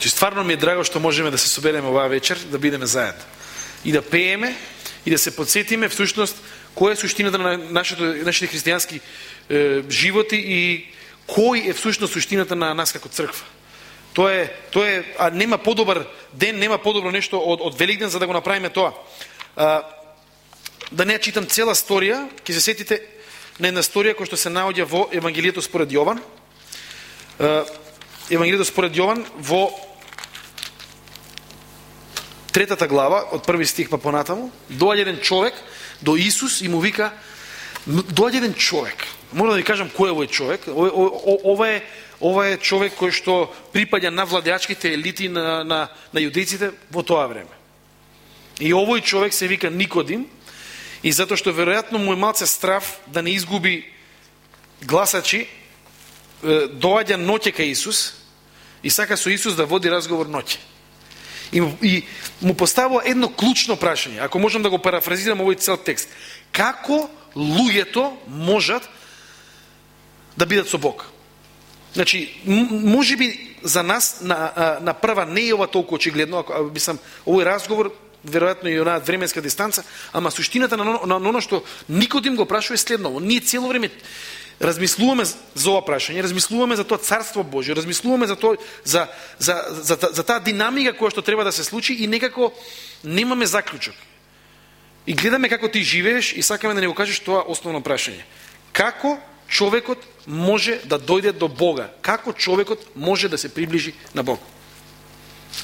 Че стварно ми е драго што можеме да се собереме оваа вечер, да бидеме заедно. И да пееме, и да се подсетиме всушност која е суштината на нашето, нашите христијански е, животи и кој е всушност суштината на нас како црква. Тоа е, тоа е, а нема подобар ден, нема подобро нешто од, од Великден за да го направиме тоа. А, да не читам цела сторија, ќе се сетите на една сторија која што се наоѓа во Евангелието според Јован. Евангелието според Јован во третата глава, од први стих па понатаму, доаѓа еден човек до Исус и му вика, доаѓа еден човек. Мора да ви кажам кој е овој човек. Ова е ова е човек кој што припаѓа на владеачките елити на, на, на јудејците во тоа време. И овој човек се вика Никодим, и затоа што веројатно му е малце страв да не изгуби гласачи, доаѓа ноќе кај Исус и сака со Исус да води разговор ноќе. И, и му поставува едно клучно прашање, ако можам да го парафразирам овој цел текст. Како луѓето можат да бидат со Бог? Значи, може би за нас на, на прва не е ова толку очигледно, ако би сам овој разговор веројатно и онаа временска дистанца, ама суштината на, на, на оно што Никодим го прашува е следново. Ние цело време размислуваме за ова прашање, размислуваме за тоа царство Божјо, размислуваме за тоа за за за, за, за таа динамика која што треба да се случи и некако немаме заклучок. И гледаме како ти живееш и сакаме да не го кажеш тоа основно прашање. Како човекот може да дојде до Бога? Како човекот може да се приближи на Бог?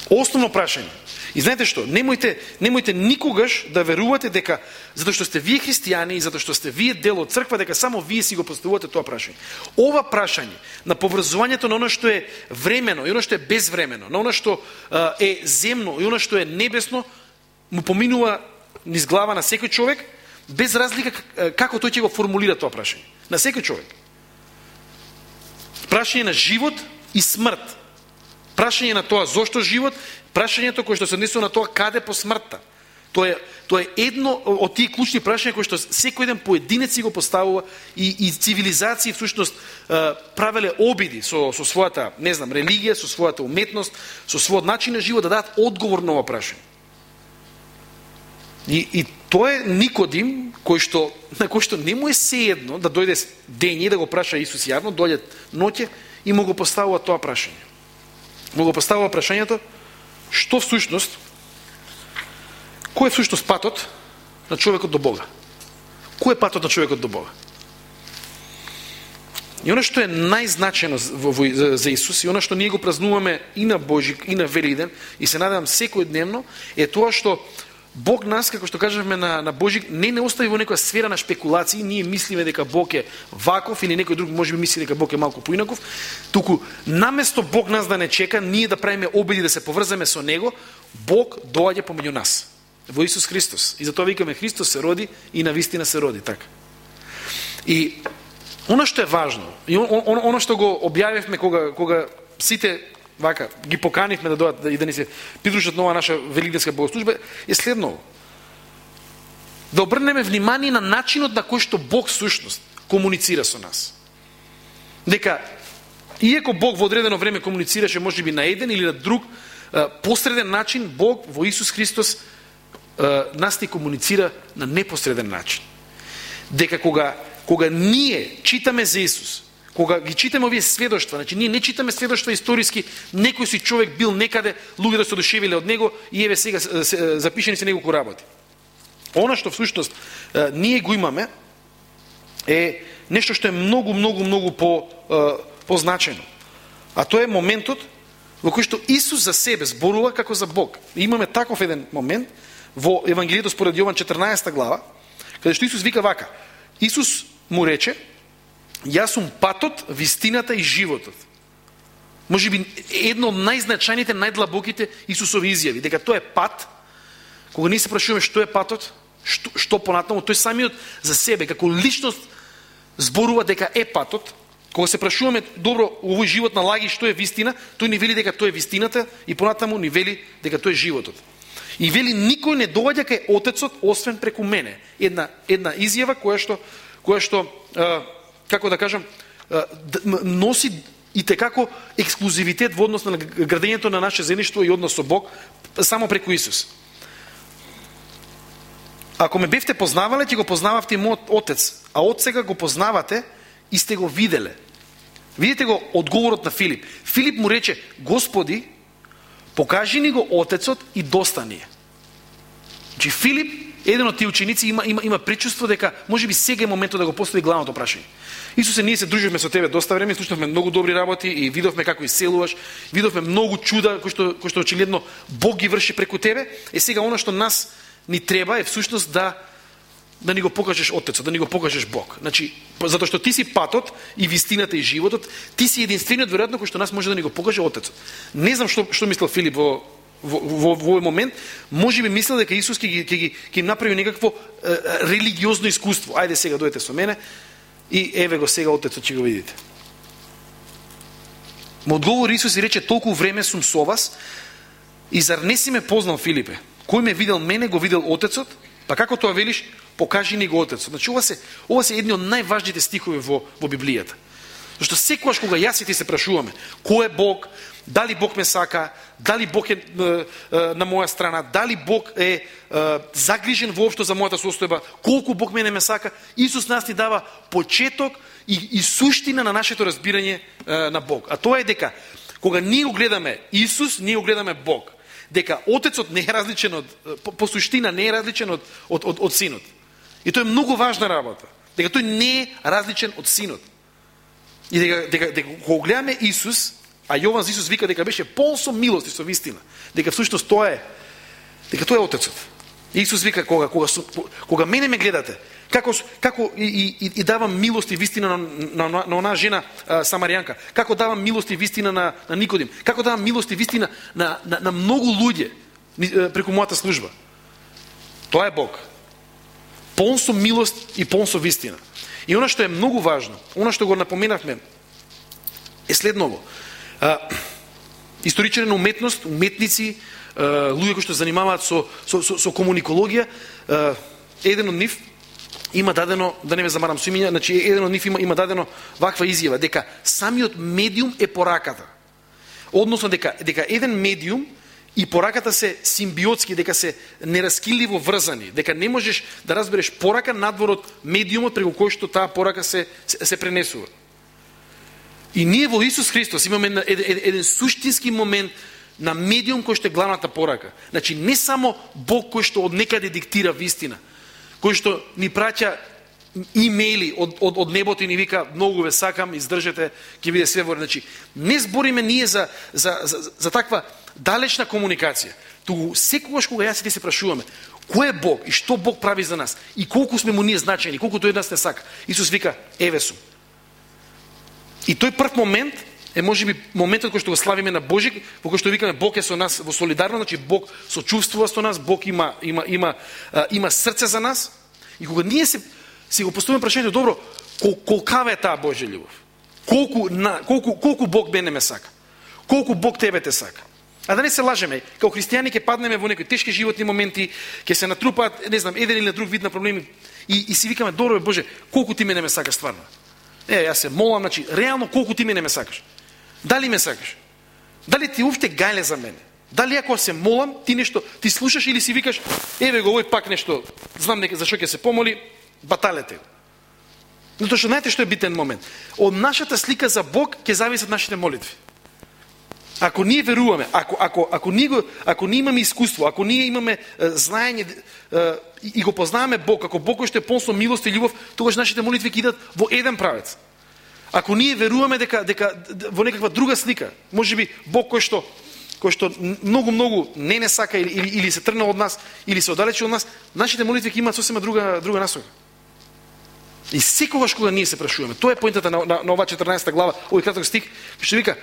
Основно прашање. И знаете што, немојте, немојте никогаш да верувате дека затоа што сте вие христијани и затоа што сте вие дел од црква дека само вие си го поставувате тоа прашање. Ова прашање на поврзувањето на оно што е времено и оно што е безвремено, на оно што е земно и оно што е небесно, му поминува низ глава на секој човек, без разлика како тој ќе го формулира тоа прашање. На секој човек. Прашање на живот и смрт. Прашање на тоа зошто живот прашањето кое што се однесува на тоа каде по смртта. Тоа е, тоа е едно од тие клучни прашања кои што секој еден поединец си го поставува и, и цивилизации всушност правеле обиди со, со својата, не знам, религија, со својата уметност, со својот начин на живот да дадат одговор на ова прашање. И, и тоа е Никодим, кој што, на кој што не му е сеедно да дојде ден и да го праша Исус јавно, дојде ноќе и му го поставува тоа прашање. Му го поставува прашањето, што всушност, кој е всушност патот на човекот до Бога? Кој е патот на човекот до Бога? И оно што е најзначено за Исус и оно што ние го празнуваме и на Божик и на Велиден и се надевам секојдневно е тоа што Бог нас, како што кажавме на, на Божик, не не остави во некоја сфера на спекулации, ние мислиме дека Бог е ваков или некој друг може би мисли дека Бог е малку поинаков, туку наместо Бог нас да не чека, ние да правиме обиди да се поврзаме со Него, Бог доаѓа помеѓу нас во Исус Христос. И затоа викаме Христос се роди и на вистина се роди, така. И оно што е важно, и оно што го објавивме кога кога сите вака, ги поканивме да дојат и да ни се придружат нова наша великденска богослужба, е следново. Да обрнеме внимание на начинот на кој што Бог сушност комуницира со нас. Дека, иеко Бог во одредено време комуницираше може би на еден или на друг посреден начин, Бог во Исус Христос нас ни комуницира на непосреден начин. Дека кога, кога ние читаме за Исус, кога ги читаме овие сведоштва, значи ние не читаме сведоштва историски, некој си човек бил некаде, луѓето да се одушевиле од него и еве сега запишени се неколку работи. Она што всушност ние го имаме е нешто што е многу, многу, многу по, позначено. А тоа е моментот во кој што Исус за себе зборува како за Бог. И имаме таков еден момент во Евангелието според Јован 14 глава, каде што Исус вика вака. Исус му рече, Јас сум патот, вистината и животот. Може би едно од најзначајните, најдлабоките Исусови изјави, дека тоа е пат, кога ние се прашуваме што е патот, што, што понатаму, тој самиот за себе, како личност, зборува дека е патот, кога се прашуваме добро овој живот на лаги што е вистина, тој ни вели дека тоа е вистината и понатаму ни вели дека тоа е животот. И вели никој не доаѓа кај Отецот освен преку мене. Една една изјава која што која што како да кажам, носи и те како ексклузивитет во однос на градењето на наше заедништво и однос со Бог само преку Исус. Ако ме бевте познавале, ќе го познававте и мојот отец, а од сега го познавате и сте го виделе. Видете го одговорот на Филип. Филип му рече, Господи, покажи ни го Отецот и доста ни е. Значи Филип, еден од тие ученици, има, има, има пречувство дека може би сега е моментот да го постави главното прашање. Исусе, ние се друживме со тебе доста време, слушнавме многу добри работи и видовме како иселуваш, видовме многу чуда кои што, кои што очигледно Бог ги врши преку тебе. Е сега она што нас ни треба е всушност да да ни го покажеш Отецот, да ни го покажеш Бог. Значи, па, затоа што ти си патот и вистината и животот, ти си единствениот веројатно кој што нас може да ни го покаже Отецот. Не знам што што мислел Филип во во, во, во овој момент, може би мислел дека Исус ќе ги ги, ги направи некакво е, религиозно искуство. Ајде сега дојдете со мене и еве го сега Отецот ќе го видите. Му одговори Исус и рече толку време сум со вас и зар не си ме познал Филипе? Кој ме видел мене, го видел Отецот? Па како тоа велиш? Покажи ни го Отецот. Значи ова се ова се едни од најважните стихови во во Библијата. Зашто секогаш кога јас и ти се прашуваме, кој е Бог, дали Бог ме сака, дали Бог е, е, е на моја страна, дали Бог е, е загрижен воопшто за мојата состојба, колку Бог мене ме сака, Исус нас ни дава почеток и, и суштина на нашето разбирање е, на Бог. А тоа е дека кога ние го гледаме Исус, ние го гледаме Бог дека Отецот не е различен од, по, по суштина не е различен од, од, од, од Синот. И тоа е многу важна работа. Дека тој не е различен од Синот. И дека, дека, дека кога гледаме Исус, а Јован за Исус вика дека беше пол со милост и со вистина, дека всушност тоа е, дека тоа е Отецот. Исус вика кога кога кога мене ме гледате, како како и, и, и давам милост и вистина на на, на, на она жена а, самаријанка, како давам милост и вистина на на Никодим, како давам милост и вистина на на, на многу луѓе преку мојата служба. Тоа е Бог. Полн со милост и полн со вистина. И она што е многу важно, она што го напоменавме е следново. А, историчари на уметност, уметници, луѓе кои што занимаваат со, со, со, со комуникологија, еден од нив има дадено, да не ме замарам со имиња, значи еден од нив има, има дадено ваква изјава, дека самиот медиум е пораката. Односно дека, дека еден медиум и пораката се симбиотски, дека се нераскинливо врзани, дека не можеш да разбереш порака надвор од медиумот преку кој што таа порака се, се, се пренесува. И ние во Исус Христос имаме еден, еден суштински момент на медиум кој што е главната порака. Значи, не само Бог кој што од некаде диктира вистина, кој што ни праќа имейли од, од, од небото и ни вика многу ве сакам, издржете, ќе биде све во Значи, не збориме ние за, за, за, за таква далечна комуникација. Туку секогаш кога јас и ти се прашуваме, кој е Бог и што Бог прави за нас и колку сме му ние значени, колку тој нас не сака. Исус вика, еве сум. И тој прв момент е можеби моментот кој што го славиме на Божик, во кој што викаме Бог е со нас во солидарно, значи Бог сочувствува со нас, Бог има има има има срце за нас. И кога ние се си го поставиме прашањето добро, кол, колкава е таа Божја љубов? Колку на колку колку Бог мене ме сака? Колку Бог тебе те сака? А да не се лажеме, како христијани ќе паднеме во некои тешки животни моменти, ќе се натрупаат, не знам, еден или на друг вид на проблеми и, и си викаме, добро Боже, колку ти мене ме сакаш стварно? Е, јас се молам, значи, реално колку ти мене ме сакаш? Дали ме сакаш? Дали ти уфте гајле за мене? Дали ако се молам, ти нешто, ти слушаш или си викаш, еве го овој пак нешто, знам нека за што ќе се помоли, баталете. Но тоа што знаете што е битен момент. Од нашата слика за Бог ќе зависат нашите молитви. Ако ние веруваме, ако, ако, ако, ние, го, ако ние имаме искуство, ако ние имаме е, знаење е, и го познаваме Бог, ако Бог што е полно милост и љубов, тогаш нашите молитви ќе идат во еден правец. Ако ние веруваме дека дека во некаква друга слика, можеби Бог кој што кој што многу многу не не сака или, или, или се тргна од нас или се оддалечи од нас, нашите молитви ќе имаат сосема друга друга насока. И секогаш кога ние се прашуваме, тоа е поентата на, на, на ова 14 глава, овој краток стих, што вика,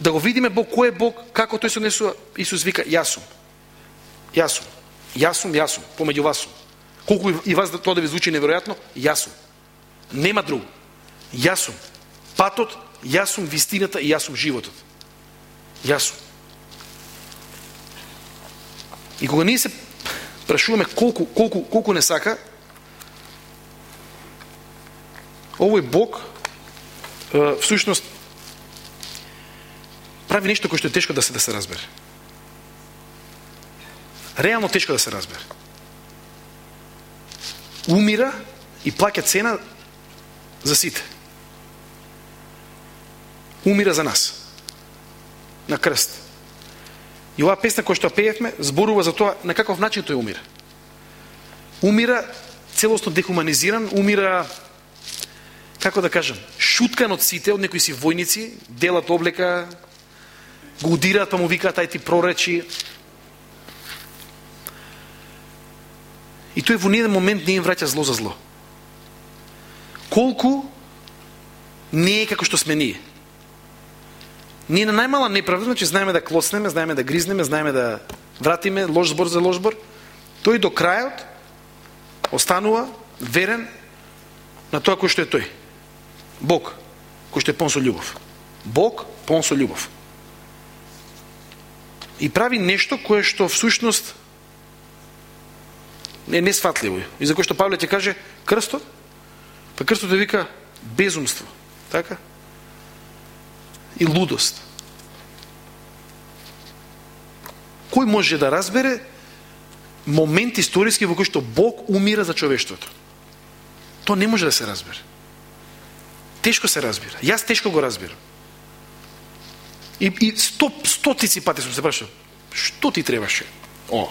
да го видиме Бог кој е Бог, како тој се однесува, Исус вика јас сум. Јас сум. Јас сум, јас сум, помеѓу вас сум. Колку и вас да тоа да ви звучи неверојатно, јас сум. Нема друго. Јас сум патот, јас сум вистината и јас сум животот. Јас сум. И кога ние се прашуваме колку, колку, колку не сака, овој Бог всушност прави нешто кое што е тешко да се да се разбере. Реално тешко да се разбере. Умира и плаќа цена за сите. Умира за нас. На крст. И оваа песна која што пеевме зборува за тоа на каков начин тој умира. Умира целосно дехуманизиран, умира како да кажам, шуткан од сите, од некои си војници, делат облека, го удираат, па му викаат ај ти проречи. И тој во ниеден момент не им враќа зло за зло. Колку не е како што сме ние. Ние на најмала неправда, значи знаеме да клоснеме, знаеме да гризнеме, знаеме да вратиме лош збор за лош збор. Тој до крајот останува верен на тоа кој што е тој. Бог, кој што е пон со љубов. Бог пон со љубов. И прави нешто кое што всушност е несватливо. И за кој што Павле ќе каже крстот, па крстот е вика безумство. Така? и лудост. Кој може да разбере момент историски во кој што Бог умира за човештвото? То не може да се разбере. Тешко се разбира. Јас тешко го разбирам. И, и сто, стотици пати сум се прашал, што ти требаше? О,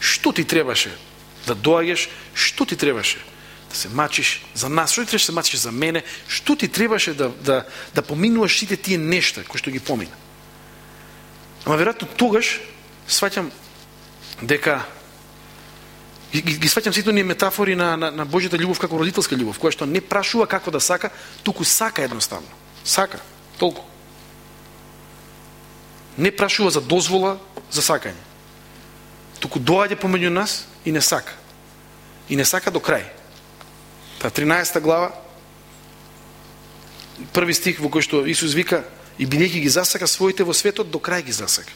што ти требаше да доаѓаш, што ти требаше да се мачиш за нас, што ти требаше да се мачиш за мене, што ти требаше да, да, да поминуваш сите тие нешта кои што ги помина. Ама веројатно тогаш сваќам дека ги, ги сваќам сите оние метафори на, на, на Божјата љубов како родителска љубов, која што не прашува како да сака, туку сака едноставно. Сака, толку. Не прашува за дозвола за сакање. Туку доаѓа помеѓу нас и не сака. И не сака до крај. Та 13 глава, први стих во кој што Исус вика и бидејќи ги засака своите во светот, до крај ги засака.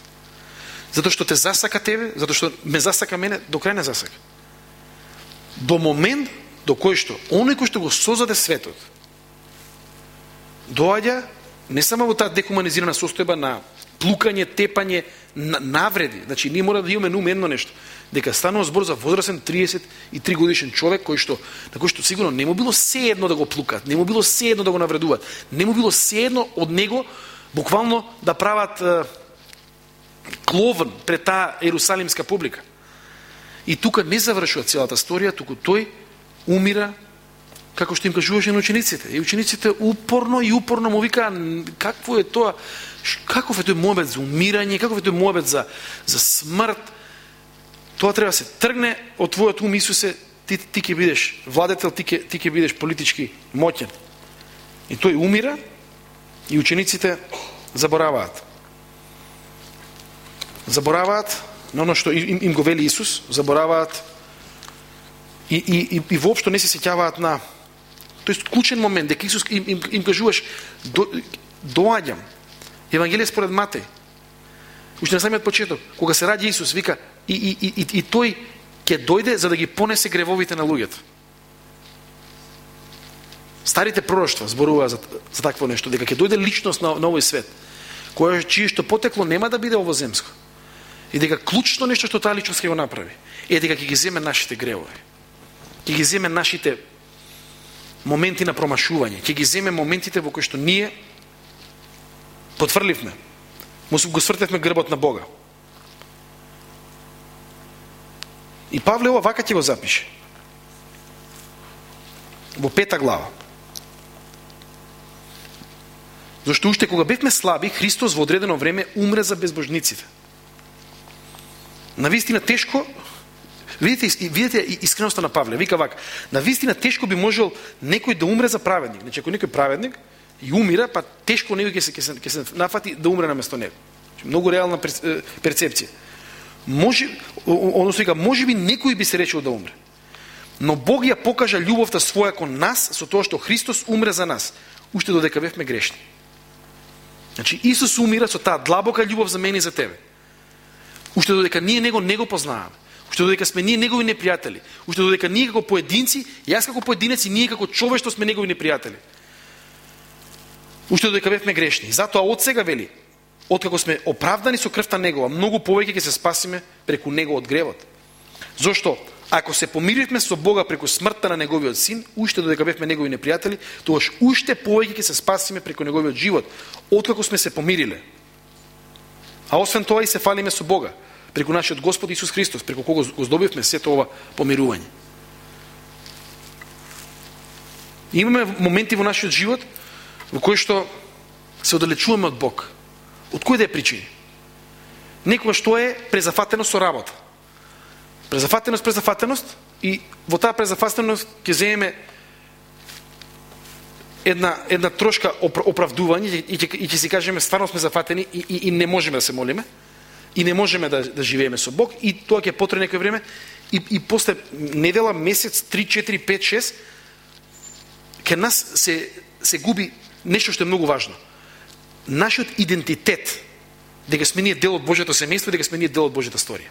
Затоа што те засака тебе, затоа што ме засака мене, до крај не засака. До момент до кој што оној кој што го создаде светот доаѓа не само во таа декуманизирана состојба на плукање, тепање, навреди. Значи, ние мора да имаме на едно нешто. Дека станува збор за возрастен 33 годишен човек, кој што, на кој што сигурно не му било се едно да го плукат, не му било се едно да го навредуваат, не му било се едно од него буквално да прават е, кловен пред таа ерусалимска публика. И тука не завршува целата сторија, туку тој умира како што им кажуваше на учениците. И учениците упорно и упорно му викаа какво е тоа каков е тој мобет за умирање, каков е тој мобет за, за смрт, тоа треба да се тргне од твојот ум, Исусе, ти, ти ќе бидеш владетел, ти ќе, ти ќе бидеш политички моќен. И тој умира и учениците забораваат. Забораваат на оно што им, им го вели Исус, забораваат и, и, и, и воопшто не се сеќаваат на тој клучен момент, дека Исус им, им, им кажуваш до, доаѓам, Евангелие според Матеј. Уште на самиот почеток, кога се ради Исус, вика, и, и, и, и, и тој ќе дојде за да ги понесе гревовите на луѓето. Старите пророштва зборуваа за, за такво нешто, дека ќе дојде личност на, на овој свет, која чие што потекло нема да биде овоземско. И дека клучно нешто што таа личност ќе го направи, е дека ќе ги земе нашите гревови. Ќе ги земе нашите моменти на промашување, ќе ги земе моментите во кои што ние потврливме. Му го свртевме грбот на Бога. И Павле ова вака ќе го запише. Во пета глава. Зошто уште кога бевме слаби, Христос во одредено време умре за безбожниците. На вистина тешко Видите, видите искреността на Павле. Вика вак. на вистина тешко би можел некој да умре за праведник. Значи, ако некој праведник, и умира, па тешко некој ќе се, ќе се, ќе се нафати да умре на место него. Значи, многу реална перцепција. Може, односно вика, може би некој би се речел да умре. Но Бог ја покажа љубовта своја кон нас со тоа што Христос умре за нас, уште додека бевме грешни. Значи Исус умира со таа длабока љубов за мене и за тебе. Уште додека ние него не го познаваме. Уште додека сме ние негови непријатели. Уште додека ние како поединци, јас како поединец и ние како човештво сме негови непријатели. уште додека бевме грешни. Затоа од сега вели, откако сме оправдани со крвта негова, многу повеќе ќе се спасиме преку него од гревот. Зошто? Ако се помиривме со Бога преку смртта на неговиот син, уште додека бевме негови непријатели, тогаш уште повеќе ќе се спасиме преку неговиот живот, откако сме се помириле. А освен тоа и се фалиме со Бога, преку нашиот Господ Исус Христос, преку кого го здобивме сето ова помирување. имаме моменти во нашиот живот во кои што се оддалечуваме од Бог. Од кој да е причини? Некоја што е презафатеност со работа. Презафатеност, презафатеност и во таа презафатеност ќе земеме една, една трошка оправдување и ќе, и ќе си кажеме стварно сме зафатени и, и, и не можеме да се молиме и не можеме да, да живееме со Бог и тоа ќе потребе некој време и, и после недела, месец, 3, 4, 5, 6 ке нас се, се губи нешто што е многу важно. Нашиот идентитет, дека сме ние дел од Божјото семејство, дека сме ние дел од Божјата сторија.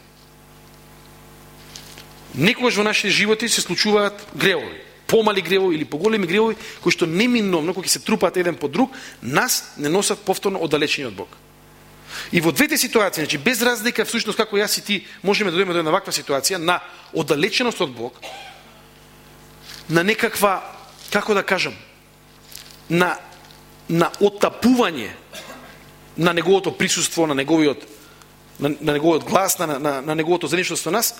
Некогаш во нашите животи се случуваат гревови, помали гревови или поголеми гревови, кои што неминовно, кои се трупаат еден по друг, нас не носат повторно оддалечени од Бог. И во двете ситуации, значи без разлика всушност како јас и ти можеме да дојдеме до една ваква ситуација на оддалеченост од Бог, на некаква како да кажам, на, на оттапување на неговото присуство, на неговиот, на, на неговиот глас, на, на, на неговото заедништво со нас,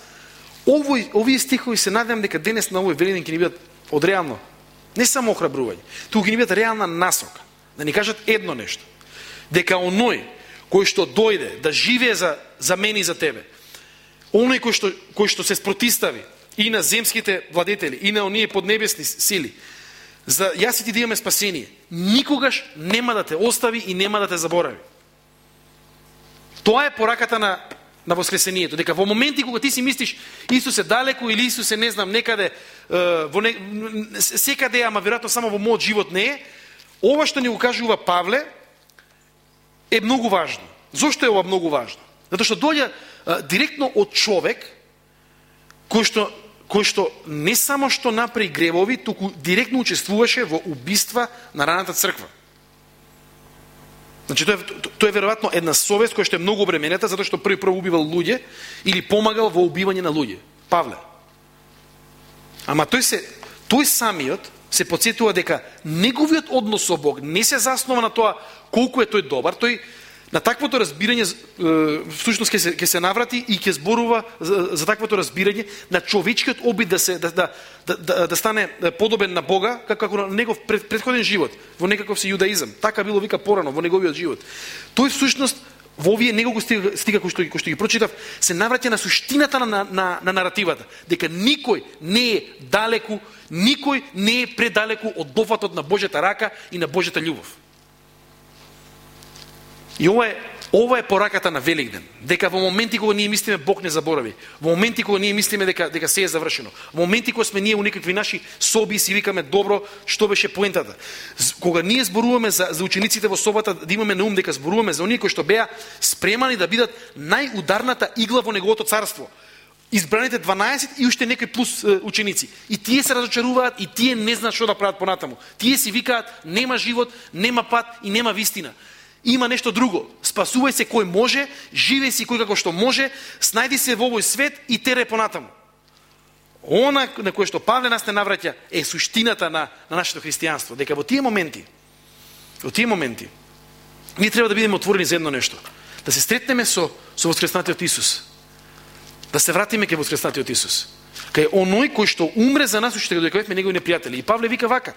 овој, овие стихови се надевам дека денес на овој велиден ќе ни бидат одреално, не само охрабрување, туку ќе ни бидат реална насока, да ни кажат едно нешто, дека оној кој што дојде да живее за, за мене и за тебе, оној кој што, кој што се спротистави и на земските владетели, и на оние поднебесни сили, за јас и ти да имаме спасение, никогаш нема да те остави и нема да те заборави. Тоа е пораката на, на воскресението. Дека во моменти кога ти си мислиш Исус е далеко или Исус е не знам некаде, во не, секаде, ама веројатно само во мојот живот не е, ова што ни го кажува Павле е многу важно. Зошто е ова многу важно? Затоа што доѓа директно од човек кој што кој што не само што направи гревови, туку директно учествуваше во убиства на раната црква. Значи, тоа е, тоа е веројатно една совест која што е многу обременета, затоа што први прво убивал луѓе или помагал во убивање на луѓе. Павле. Ама тој се, тој самиот се подсетува дека неговиот однос со Бог не се заснова на тоа колку е тој добар, тој на таквото разбирање всушност ќе се ќе се наврати и ќе зборува за, за таквото разбирање на човечкиот обид да се да да да, да, да стане подобен на Бога како, како на негов пред, предходен живот во некаков си јудаизам. Така било вика порано во неговиот живот. Тој всушност во овие неколку стига, стига кој што, кој што ги прочитав, се навраќа на суштината на, на, на, на наративата, дека никој не е далеку, никој не е предалеку од дофатот на Божјата рака и на Божјата љубов. И ова е Ова е пораката на Великден, дека во моменти кога ние мислиме Бог не заборави, во моменти кога ние мислиме дека дека се е завршено, во моменти кога сме ние у некакви наши соби и си викаме добро, што беше поентата. Кога ние зборуваме за за учениците во собата, да имаме на ум дека зборуваме за оние кои што беа спремани да бидат најударната игла во неговото царство. Избраните 12 и уште некои плюс е, ученици. И тие се разочаруваат и тие не знаат што да прават понатаму. Тие си викаат нема живот, нема пат и нема вистина. Има нешто друго. Спасувај се кој може, живеј си кој како што може, снајди се во овој свет и тере понатаму. Она на кое што Павле нас не навраќа е суштината на, на нашето христијанство. Дека во тие моменти, во тие моменти, ние треба да бидеме отворени за едно нешто. Да се сретнеме со, со воскреснатиот Исус. Да се вратиме кај воскреснатиот Исус. Кај оној кој што умре за нас, уште додека бевме негови непријатели. И Павле вика вака,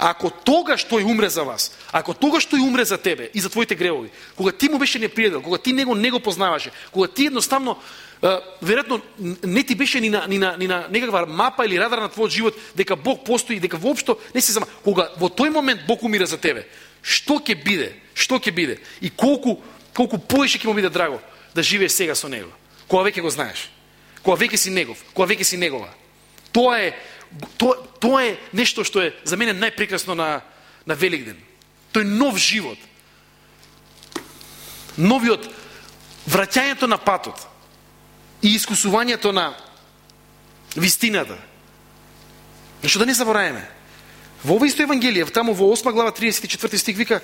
Ако тогаш тој умре за вас, ако тогаш тој умре за тебе и за твоите гревови, кога ти му беше непријател, кога ти него не го познаваше, кога ти едноставно веројатно не ти беше ни на, ни, на, ни на некаква мапа или радар на твојот живот дека Бог постои, дека воопшто не се зама. Кога во тој момент Бог умира за тебе, што ќе биде? Што ќе биде? И колку колку поише ќе му биде драго да живееш сега со него, кога веќе го знаеш, кога веќе си негов, кога веќе си негова. Тоа е тоа, тоа е нешто што е за мене најпрекрасно на, на Великден. Тој нов живот. Новиот враќањето на патот и искусувањето на вистината. Нешто да не забораеме. Во ова исто Евангелие, таму во 8 глава 34 стих вика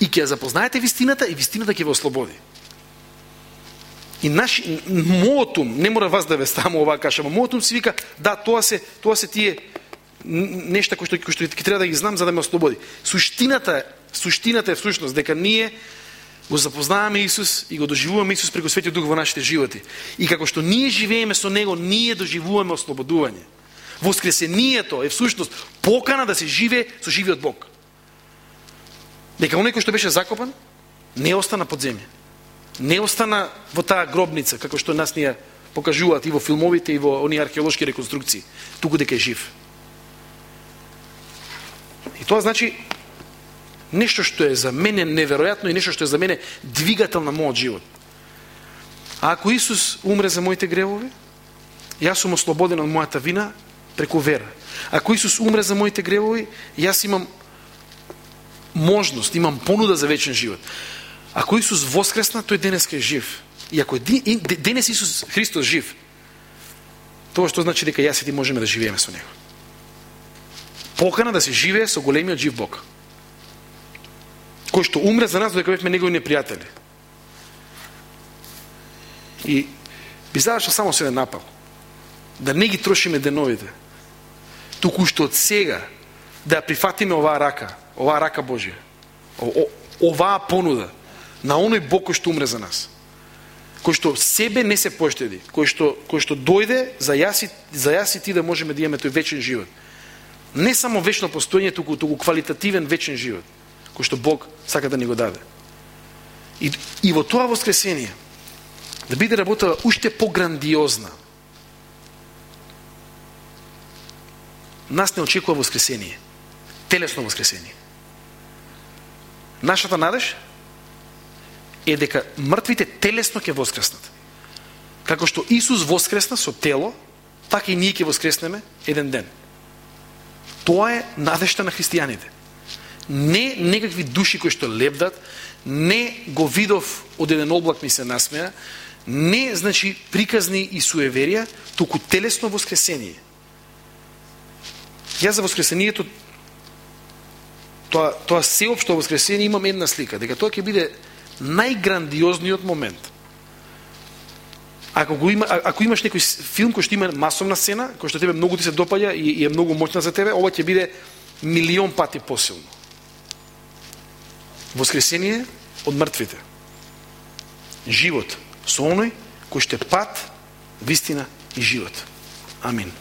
и ќе запознаете вистината и вистината ќе ве ослободи. И наш мотум не мора вас да ве ставам оваа каша, но се си вика, да, тоа се, тоа се тие нешта кои што, кои што ќе треба да ги знам за да ме ослободи. Суштината, суштината е всушност дека ние го запознаваме Исус и го доживуваме Исус преку Светиот Дух во нашите животи. И како што ние живееме со Него, ние доживуваме ослободување. Воскресението е всушност покана да се живее со живиот Бог. Дека онекој што беше закопан, не остана под земја не остана во таа гробница, како што нас ни ја покажуваат и во филмовите, и во оние археолошки реконструкции, туку дека е жив. И тоа значи нешто што е за мене неверојатно и нешто што е за мене двигател на мојот живот. А ако Исус умре за моите гревови, јас сум ослободен од мојата вина преку вера. Ако Исус умре за моите гревови, јас имам можност, имам понуда за вечен живот. Ако Исус воскресна, тој денеска е жив. И ако е денес Исус Христос жив, тоа што значи дека јас и ти можеме да живееме со Него. Покана да се живее со големиот жив Бог. Кој што умре за нас додека бевме Негови непријатели. И би завршал само се напал. Да не ги трошиме деновите. Туку што од сега да ја прифатиме оваа рака, оваа рака Божија, оваа понуда, на оној Бог кој што умре за нас. Кој што себе не се поштеди, кој што, кој што дојде за јас, и, за јас и ти да можеме да имаме тој вечен живот. Не само вечно постоење, туку, туку квалитативен вечен живот, кој што Бог сака да ни го даде. И, и во тоа воскресение, да биде работа уште пограндиозна. Нас не очекува воскресение. Телесно воскресение. Нашата надеж е дека мртвите телесно ќе воскреснат. Како што Исус воскресна со тело, така и ние ќе воскреснеме еден ден. Тоа е надешта на христијаните. Не некакви души кои што лебдат, не го видов од еден облак ми се насмеа, не значи приказни и суеверија, туку телесно воскресение. Јас за воскресението тоа, тоа сеопшто воскресение имам една слика, дека тоа ќе биде најграндиозниот момент. Ако, го има, ако имаш некој филм кој што има масовна сцена, кој што тебе многу ти се допаѓа и, и е многу моќна за тебе, ова ќе биде милион пати посилно. Воскресение од мртвите. Живот со оној кој што е пат, вистина и живот. Амин.